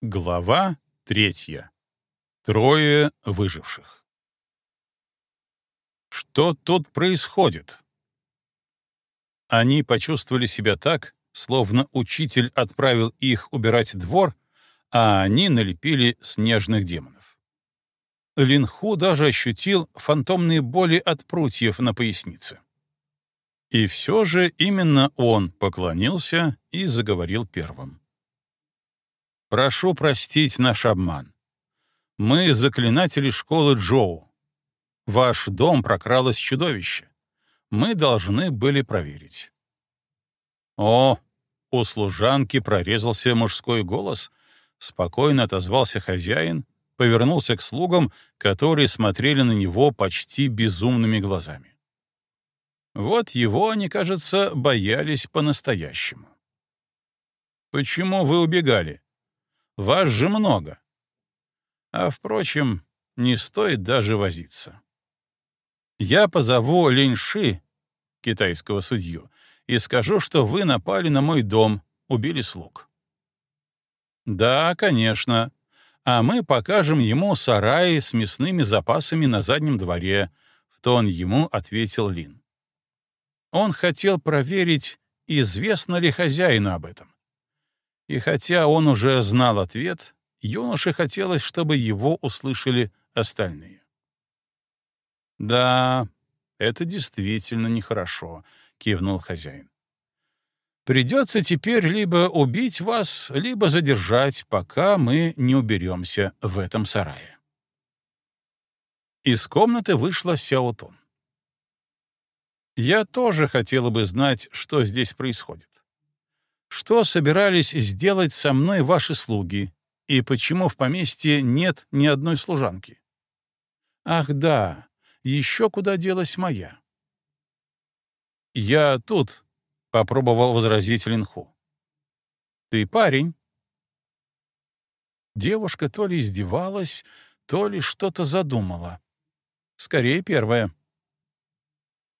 Глава третья. Трое выживших. Что тут происходит? Они почувствовали себя так, словно учитель отправил их убирать двор, а они налепили снежных демонов. Линху даже ощутил фантомные боли от прутьев на пояснице. И все же именно он поклонился и заговорил первым. «Прошу простить наш обман. Мы заклинатели школы Джоу. Ваш дом прокралось чудовище. Мы должны были проверить». «О!» — у служанки прорезался мужской голос, спокойно отозвался хозяин, повернулся к слугам, которые смотрели на него почти безумными глазами. Вот его они, кажется, боялись по-настоящему. «Почему вы убегали? Вас же много. А, впрочем, не стоит даже возиться. Я позову Линьши, китайского судью, и скажу, что вы напали на мой дом, убили слуг». «Да, конечно. А мы покажем ему сараи с мясными запасами на заднем дворе», — в тон ему ответил Лин. Он хотел проверить, известно ли хозяину об этом. И хотя он уже знал ответ, юноше хотелось, чтобы его услышали остальные. «Да, это действительно нехорошо», — кивнул хозяин. «Придется теперь либо убить вас, либо задержать, пока мы не уберемся в этом сарае». Из комнаты вышла Сяотун. Я тоже хотела бы знать, что здесь происходит. Что собирались сделать со мной ваши слуги, и почему в поместье нет ни одной служанки? Ах да, еще куда делась моя? Я тут, — попробовал возразить Линху. Ты парень. Девушка то ли издевалась, то ли что-то задумала. Скорее, первое.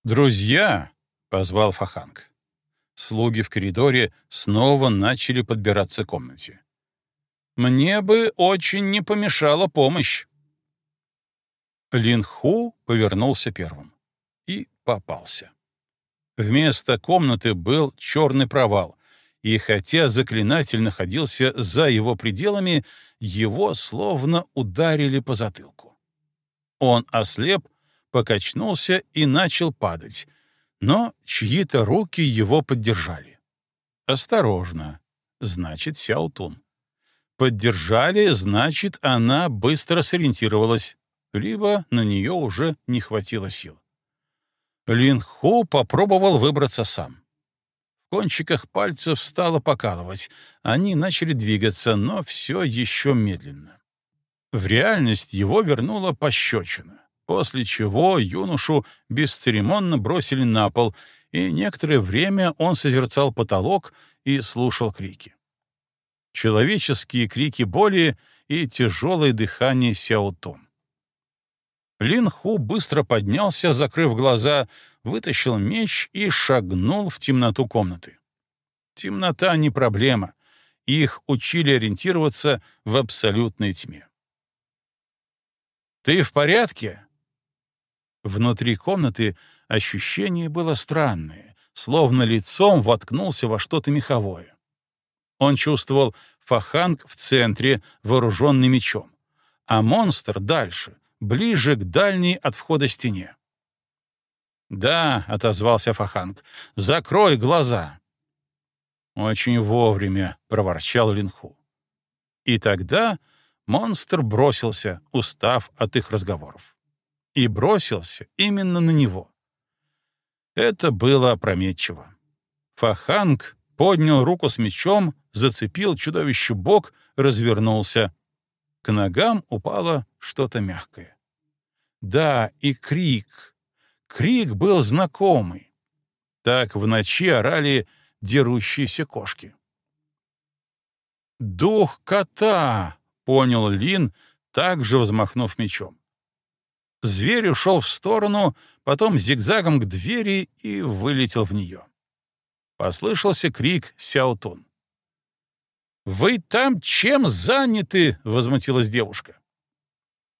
«Друзья!» — позвал Фаханг. Слуги в коридоре снова начали подбираться к комнате. «Мне бы очень не помешала помощь». Линху повернулся первым и попался. Вместо комнаты был черный провал, и хотя заклинатель находился за его пределами, его словно ударили по затылку. Он ослеп покачнулся и начал падать, но чьи-то руки его поддержали. Осторожно, значит, Сяутун. Поддержали, значит, она быстро сориентировалась, либо на нее уже не хватило сил. Лин Ху попробовал выбраться сам. В кончиках пальцев стало покалывать, они начали двигаться, но все еще медленно. В реальность его вернула пощечина после чего юношу бесцеремонно бросили на пол, и некоторое время он созерцал потолок и слушал крики. Человеческие крики боли и тяжелое дыхание Сяотун. Лин Ху быстро поднялся, закрыв глаза, вытащил меч и шагнул в темноту комнаты. Темнота не проблема. Их учили ориентироваться в абсолютной тьме. «Ты в порядке?» Внутри комнаты ощущение было странное, словно лицом воткнулся во что-то меховое. Он чувствовал Фаханг в центре, вооруженный мечом, а монстр дальше, ближе к дальней от входа стене. «Да», — отозвался Фаханг, — «закрой глаза». «Очень вовремя», — проворчал Линху. И тогда монстр бросился, устав от их разговоров и бросился именно на него. Это было опрометчиво. Фаханг поднял руку с мечом, зацепил чудовищу бок, развернулся. К ногам упало что-то мягкое. Да, и крик. Крик был знакомый. Так в ночи орали дерущиеся кошки. «Дух кота!» — понял Лин, также взмахнув мечом. Зверь ушел в сторону, потом зигзагом к двери и вылетел в нее. Послышался крик Сяотун. «Вы там чем заняты?» — возмутилась девушка.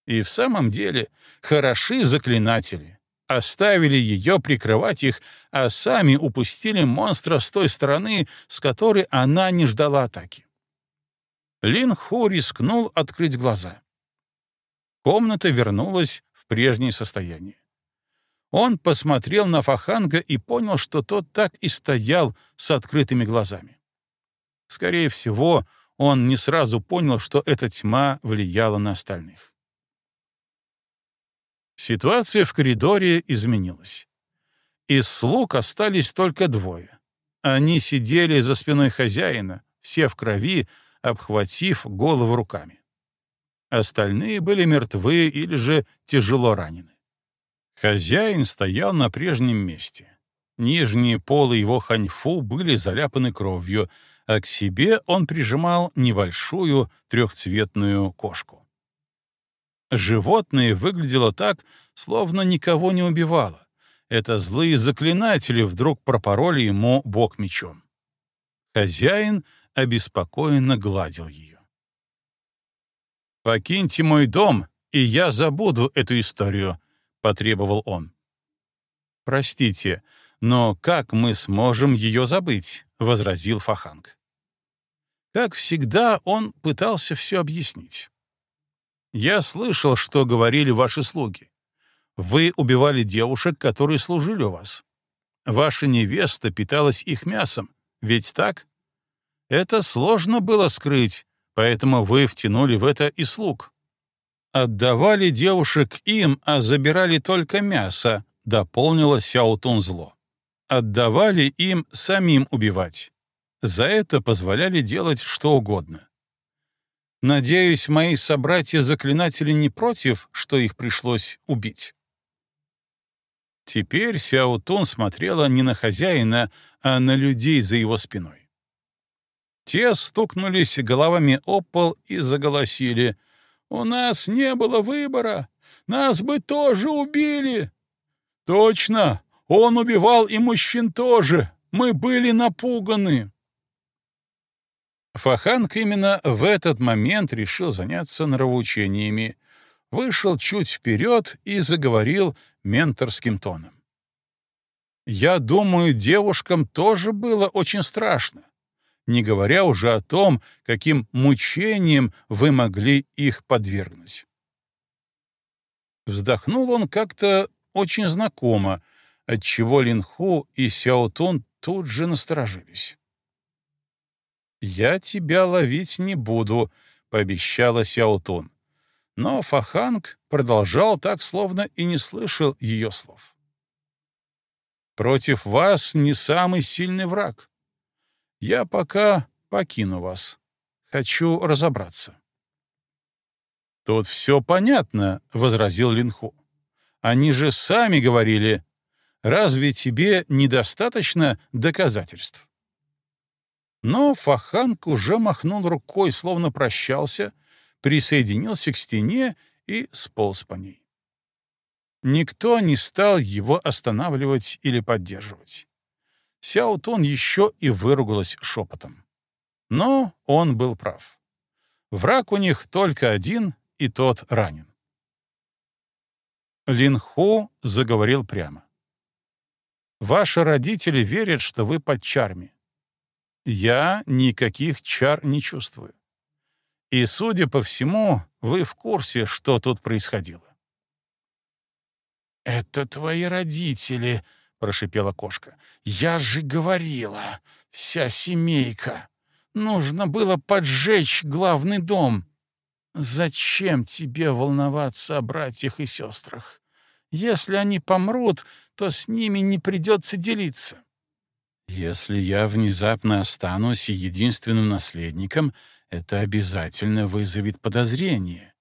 И в самом деле хороши заклинатели. Оставили ее прикрывать их, а сами упустили монстра с той стороны, с которой она не ждала атаки. Лин Ху рискнул открыть глаза. Комната вернулась прежнее состояние. Он посмотрел на Фаханга и понял, что тот так и стоял с открытыми глазами. Скорее всего, он не сразу понял, что эта тьма влияла на остальных. Ситуация в коридоре изменилась. Из слуг остались только двое. Они сидели за спиной хозяина, все в крови, обхватив голову руками. Остальные были мертвы или же тяжело ранены. Хозяин стоял на прежнем месте. Нижние полы его ханьфу были заляпаны кровью, а к себе он прижимал небольшую трехцветную кошку. Животное выглядело так, словно никого не убивало. Это злые заклинатели вдруг пропороли ему бок мечом. Хозяин обеспокоенно гладил ее. «Покиньте мой дом, и я забуду эту историю», — потребовал он. «Простите, но как мы сможем ее забыть?» — возразил Фаханг. Как всегда, он пытался все объяснить. «Я слышал, что говорили ваши слуги. Вы убивали девушек, которые служили у вас. Ваша невеста питалась их мясом, ведь так? Это сложно было скрыть, поэтому вы втянули в это и слуг. Отдавали девушек им, а забирали только мясо», — дополнила Сяутун зло. «Отдавали им самим убивать. За это позволяли делать что угодно. Надеюсь, мои собратья-заклинатели не против, что их пришлось убить. Теперь Сяо Тун смотрела не на хозяина, а на людей за его спиной. Те стукнулись головами об пол и заголосили. «У нас не было выбора! Нас бы тоже убили!» «Точно! Он убивал и мужчин тоже! Мы были напуганы!» Фаханг именно в этот момент решил заняться нравоучениями, вышел чуть вперед и заговорил менторским тоном. «Я думаю, девушкам тоже было очень страшно, не говоря уже о том, каким мучением вы могли их подвергнуть». Вздохнул он как-то очень знакомо, отчего Линху и Сяотун тут же насторожились. «Я тебя ловить не буду», — пообещала Сяотун. Но Фаханг продолжал так, словно и не слышал ее слов. «Против вас не самый сильный враг. Я пока покину вас. Хочу разобраться». «Тут все понятно», — возразил Линху. «Они же сами говорили, разве тебе недостаточно доказательств?» Но Фаханг уже махнул рукой, словно прощался, присоединился к стене и сполз по ней. Никто не стал его останавливать или поддерживать. Сяо Тун еще и выругалась шепотом. Но он был прав. Враг у них только один, и тот ранен. Лин Ху заговорил прямо. «Ваши родители верят, что вы под чарами. Я никаких чар не чувствую. И, судя по всему, вы в курсе, что тут происходило. «Это твои родители», — прошипела кошка. «Я же говорила, вся семейка. Нужно было поджечь главный дом. Зачем тебе волноваться о братьях и сестрах? Если они помрут, то с ними не придется делиться. Если я внезапно останусь единственным наследником, это обязательно вызовет подозрение.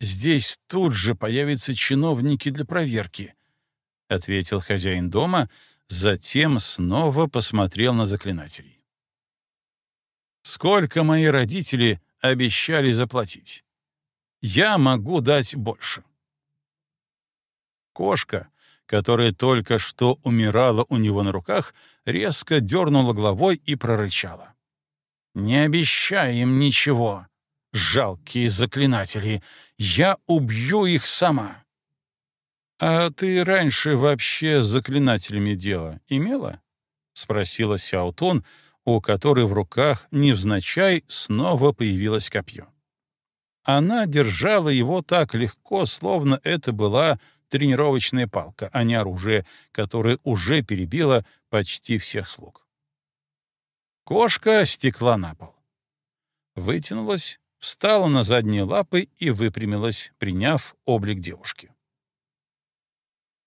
Здесь тут же появятся чиновники для проверки, — ответил хозяин дома, затем снова посмотрел на заклинателей. Сколько мои родители обещали заплатить? Я могу дать больше. Кошка, которая только что умирала у него на руках, резко дернула головой и прорычала. «Не обещай им ничего, жалкие заклинатели. Я убью их сама». «А ты раньше вообще с заклинателями дело имела?» — спросила Сяутун, у которой в руках невзначай снова появилось копье. Она держала его так легко, словно это была тренировочная палка, а не оружие, которое уже перебило почти всех слуг. Кошка стекла на пол. Вытянулась, встала на задние лапы и выпрямилась, приняв облик девушки.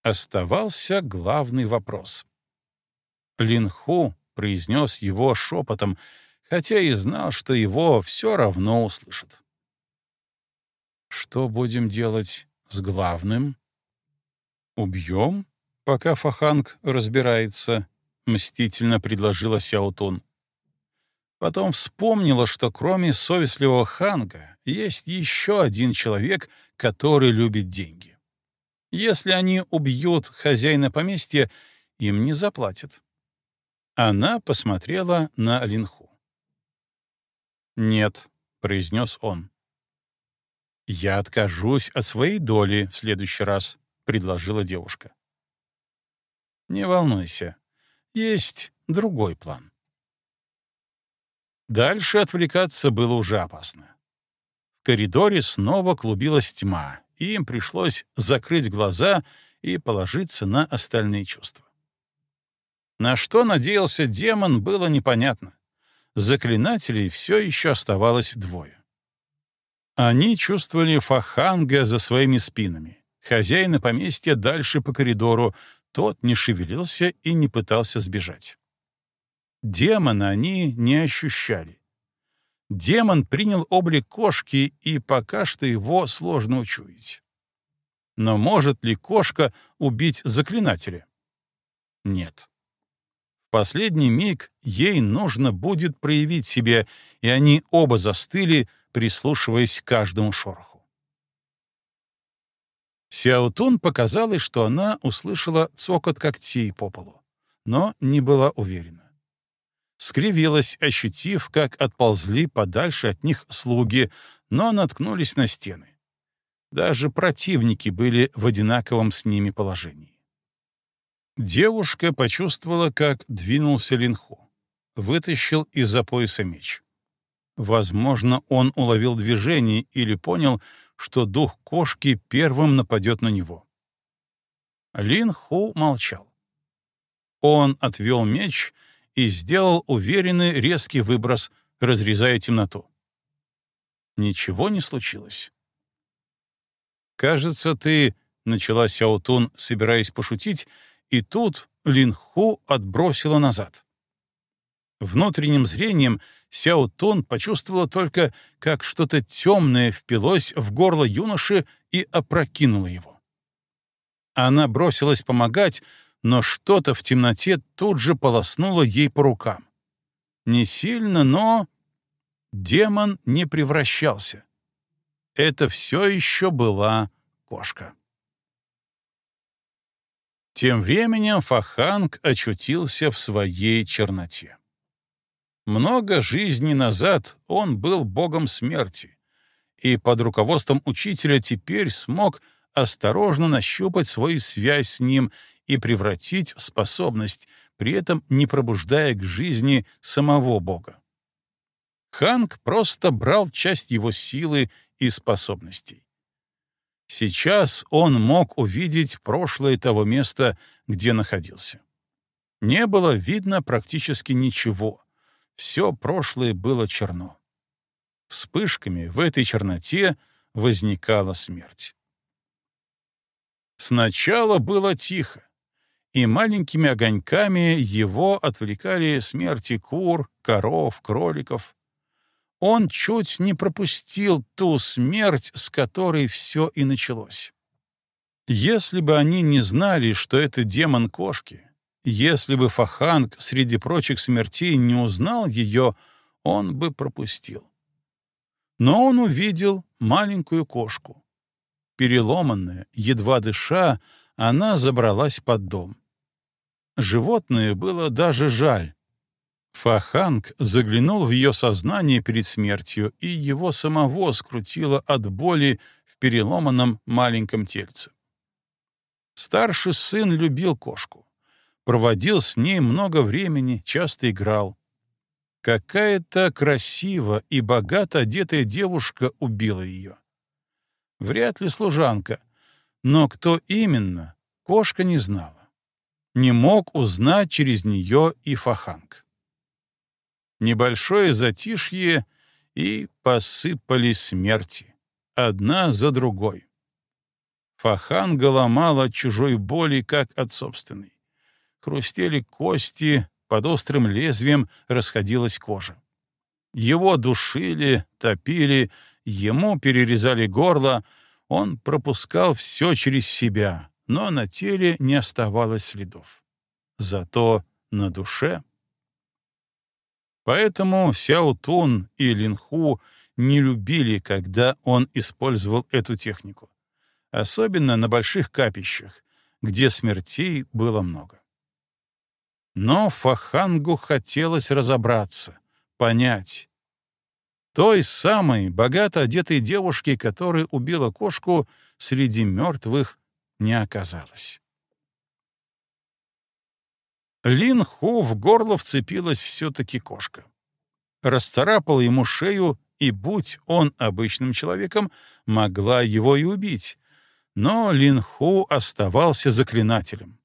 Оставался главный вопрос. Линху произнес его шепотом, хотя и знал, что его все равно услышат. «Что будем делать с главным?» «Убьем, пока Фаханг разбирается», — мстительно предложила Сяутун. Потом вспомнила, что кроме совестливого Ханга есть еще один человек, который любит деньги. Если они убьют хозяина поместья, им не заплатят. Она посмотрела на Линху. «Нет», — произнес он. «Я откажусь от своей доли в следующий раз», — предложила девушка. «Не волнуйся, есть другой план». Дальше отвлекаться было уже опасно. В коридоре снова клубилась тьма, и им пришлось закрыть глаза и положиться на остальные чувства. На что надеялся демон, было непонятно. Заклинателей все еще оставалось двое. Они чувствовали Фаханга за своими спинами. Хозяина поместья дальше по коридору, тот не шевелился и не пытался сбежать. Демона они не ощущали. Демон принял облик кошки, и пока что его сложно учуять. Но может ли кошка убить заклинателя? Нет. В последний миг ей нужно будет проявить себя, и они оба застыли, прислушиваясь к каждому шороху. Сяутун показалось, что она услышала цокот когтей по полу, но не была уверена скривилась, ощутив, как отползли подальше от них слуги, но наткнулись на стены. Даже противники были в одинаковом с ними положении. Девушка почувствовала, как двинулся Линху. Вытащил из-за пояса меч. Возможно, он уловил движение или понял, что дух кошки первым нападет на него. Лин Ху молчал. Он отвел меч и сделал уверенный резкий выброс, разрезая темноту. Ничего не случилось. «Кажется, ты...» — начала Сяотун, собираясь пошутить, и тут Линху отбросила назад. Внутренним зрением Сяо Тун почувствовала только, как что-то темное впилось в горло юноши и опрокинуло его. Она бросилась помогать, но что-то в темноте тут же полоснуло ей по рукам. Не сильно, но... Демон не превращался. Это все еще была кошка. Тем временем Фаханг очутился в своей черноте. Много жизней назад он был богом смерти, и под руководством учителя теперь смог осторожно нащупать свою связь с ним и превратить в способность, при этом не пробуждая к жизни самого Бога. Ханг просто брал часть его силы и способностей. Сейчас он мог увидеть прошлое того места, где находился. Не было видно практически ничего. Все прошлое было черно. Вспышками в этой черноте возникала смерть. Сначала было тихо, и маленькими огоньками его отвлекали смерти кур, коров, кроликов. Он чуть не пропустил ту смерть, с которой все и началось. Если бы они не знали, что это демон кошки, если бы Фаханг среди прочих смертей не узнал ее, он бы пропустил. Но он увидел маленькую кошку. Переломанная, едва дыша, она забралась под дом. Животное было даже жаль. Фаханг заглянул в ее сознание перед смертью, и его самого скрутило от боли в переломанном маленьком тельце. Старший сын любил кошку. Проводил с ней много времени, часто играл. Какая-то красиво и богато одетая девушка убила ее. Вряд ли служанка, но кто именно, кошка не знала. Не мог узнать через нее и Фаханг. Небольшое затишье, и посыпались смерти, одна за другой. Фаханга ломала от чужой боли, как от собственной. Хрустели кости, под острым лезвием расходилась кожа. Его душили, топили, ему перерезали горло, он пропускал все через себя, но на теле не оставалось следов. Зато на душе... Поэтому Сяо Тун и Линху не любили, когда он использовал эту технику. Особенно на больших капищах, где смертей было много. Но Фахангу хотелось разобраться, понять. Той самой богато одетой девушки, которая убила кошку, среди мертвых не оказалось. Лин Ху в горло вцепилась все-таки кошка. Расцарапала ему шею, и, будь он обычным человеком, могла его и убить. Но Лин Ху оставался заклинателем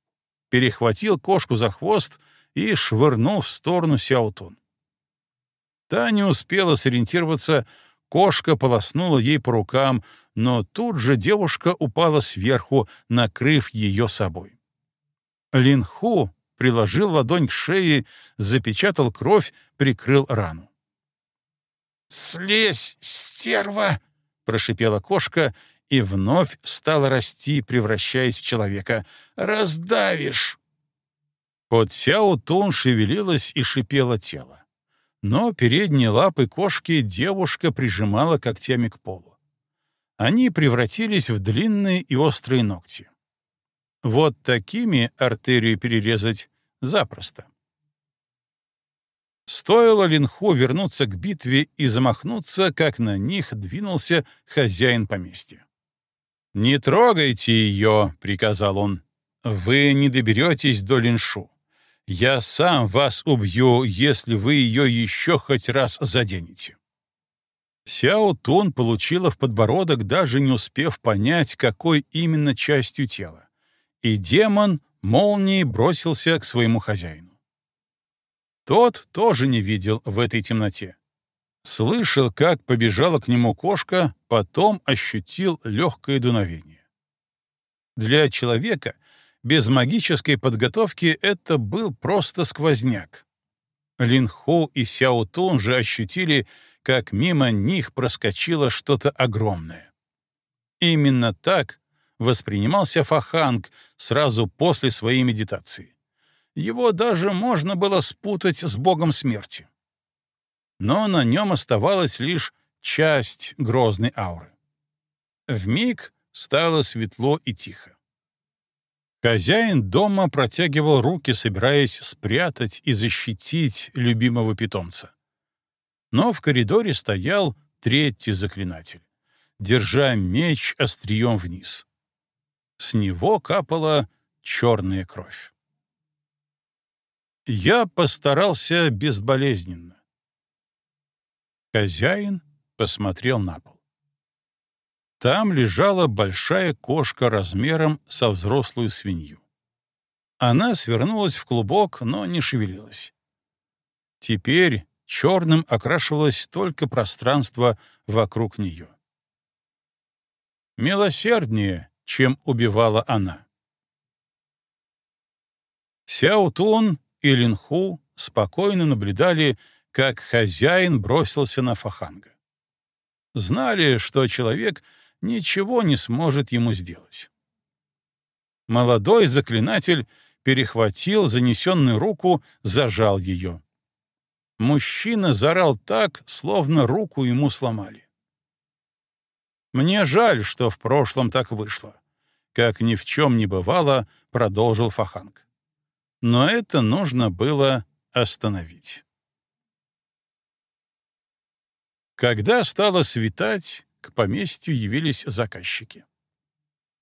перехватил кошку за хвост и швырнул в сторону Сяутун. Та не успела сориентироваться, кошка полоснула ей по рукам, но тут же девушка упала сверху, накрыв ее собой. Линху приложил ладонь к шее, запечатал кровь, прикрыл рану. «Слезь, стерва!» — прошипела кошка и вновь стала расти, превращаясь в человека. «Раздавишь!» Под Сяо Тун шевелилось и шипело тело. Но передние лапы кошки девушка прижимала когтями к полу. Они превратились в длинные и острые ногти. Вот такими артерию перерезать запросто. Стоило Линху вернуться к битве и замахнуться, как на них двинулся хозяин поместья. «Не трогайте ее», — приказал он. «Вы не доберетесь до Линшу. Я сам вас убью, если вы ее еще хоть раз заденете». Сяо Тун получила в подбородок, даже не успев понять, какой именно частью тела. И демон молнией бросился к своему хозяину. Тот тоже не видел в этой темноте. Слышал, как побежала к нему кошка, потом ощутил легкое дуновение. Для человека без магической подготовки это был просто сквозняк. Линху и Сяо Тун же ощутили, как мимо них проскочило что-то огромное. Именно так воспринимался Фаханг сразу после своей медитации. Его даже можно было спутать с богом смерти но на нем оставалась лишь часть грозной ауры. В миг стало светло и тихо. Хозяин дома протягивал руки, собираясь спрятать и защитить любимого питомца. Но в коридоре стоял третий заклинатель, держа меч острием вниз. С него капала черная кровь. Я постарался безболезненно. Хозяин посмотрел на пол. Там лежала большая кошка размером со взрослую свинью. Она свернулась в клубок, но не шевелилась. Теперь черным окрашивалось только пространство вокруг нее. Милосерднее, чем убивала она. Сяо Тун и Линху спокойно наблюдали, как хозяин бросился на Фаханга. Знали, что человек ничего не сможет ему сделать. Молодой заклинатель перехватил занесенную руку, зажал ее. Мужчина зарал так, словно руку ему сломали. «Мне жаль, что в прошлом так вышло», — как ни в чем не бывало, продолжил Фаханг. «Но это нужно было остановить». Когда стало светать, к поместью явились заказчики.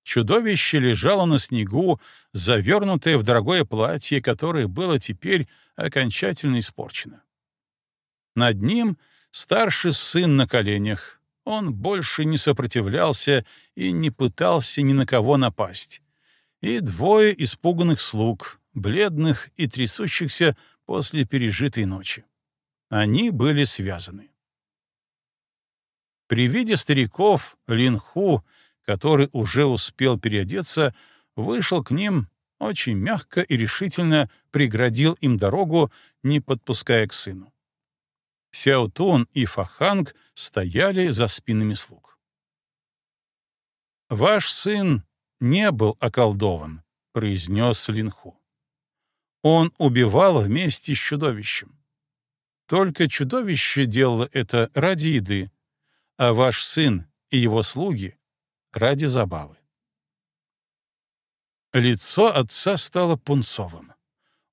Чудовище лежало на снегу, завернутое в дорогое платье, которое было теперь окончательно испорчено. Над ним старший сын на коленях. Он больше не сопротивлялся и не пытался ни на кого напасть. И двое испуганных слуг, бледных и трясущихся после пережитой ночи. Они были связаны. При виде стариков Линху который уже успел переодеться, вышел к ним, очень мягко и решительно преградил им дорогу, не подпуская к сыну. Сяотун и Фаханг стояли за спинами слуг. «Ваш сын не был околдован», — произнес Линху. «Он убивал вместе с чудовищем. Только чудовище делало это ради еды, а ваш сын и его слуги ради забавы. Лицо отца стало пунцовым.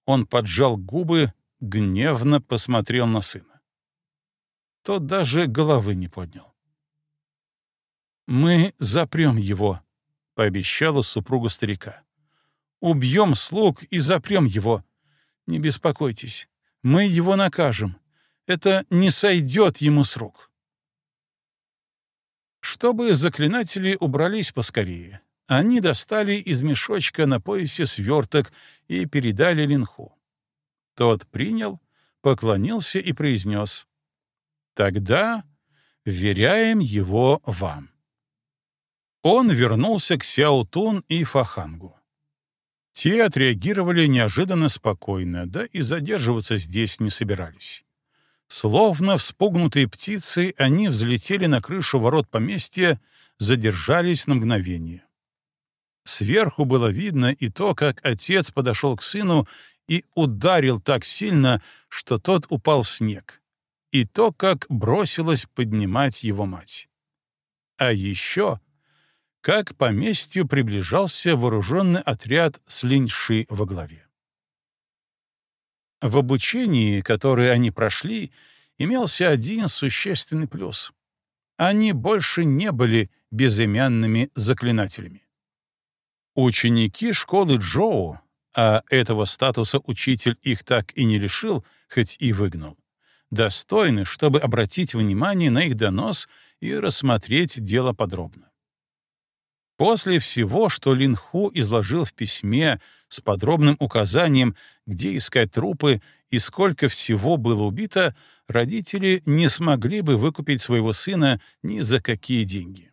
Он поджал губы, гневно посмотрел на сына. Тот даже головы не поднял. «Мы запрем его», — пообещала супруга старика. «Убьем слуг и запрем его. Не беспокойтесь, мы его накажем. Это не сойдет ему с рук» чтобы заклинатели убрались поскорее. Они достали из мешочка на поясе сверток и передали Линху. Тот принял, поклонился и произнес «Тогда вверяем его вам». Он вернулся к Сяутун и Фахангу. Те отреагировали неожиданно спокойно, да и задерживаться здесь не собирались. Словно вспугнутые птицы, они взлетели на крышу ворот поместья, задержались на мгновение. Сверху было видно и то, как отец подошел к сыну и ударил так сильно, что тот упал в снег, и то, как бросилась поднимать его мать. А еще, как к поместью приближался вооруженный отряд с линьши во главе. В обучении, которое они прошли, имелся один существенный плюс. Они больше не были безымянными заклинателями. Ученики школы Джоу, а этого статуса учитель их так и не лишил, хоть и выгнал, достойны, чтобы обратить внимание на их донос и рассмотреть дело подробно. После всего, что Линху изложил в письме с подробным указанием, где искать трупы и сколько всего было убито, родители не смогли бы выкупить своего сына ни за какие деньги.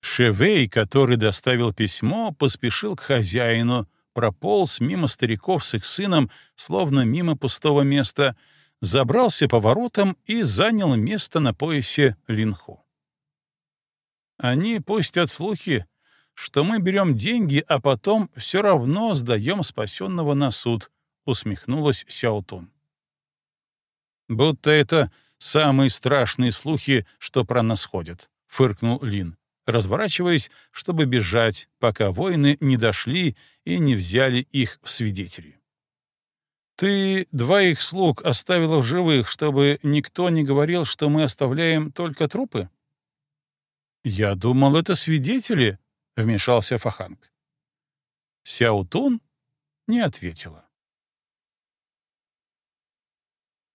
Шевей, который доставил письмо, поспешил к хозяину, прополз мимо стариков с их сыном, словно мимо пустого места, забрался по воротам и занял место на поясе Линху. Они пустят слухи, что мы берем деньги, а потом все равно сдаем спасенного на суд», — усмехнулась Сяотун. «Будто это самые страшные слухи, что про нас ходят», — фыркнул Лин, разворачиваясь, чтобы бежать, пока воины не дошли и не взяли их в свидетели. «Ты двоих слуг оставила в живых, чтобы никто не говорил, что мы оставляем только трупы?» «Я думал, это свидетели», — вмешался Фаханг. Сяутун не ответила.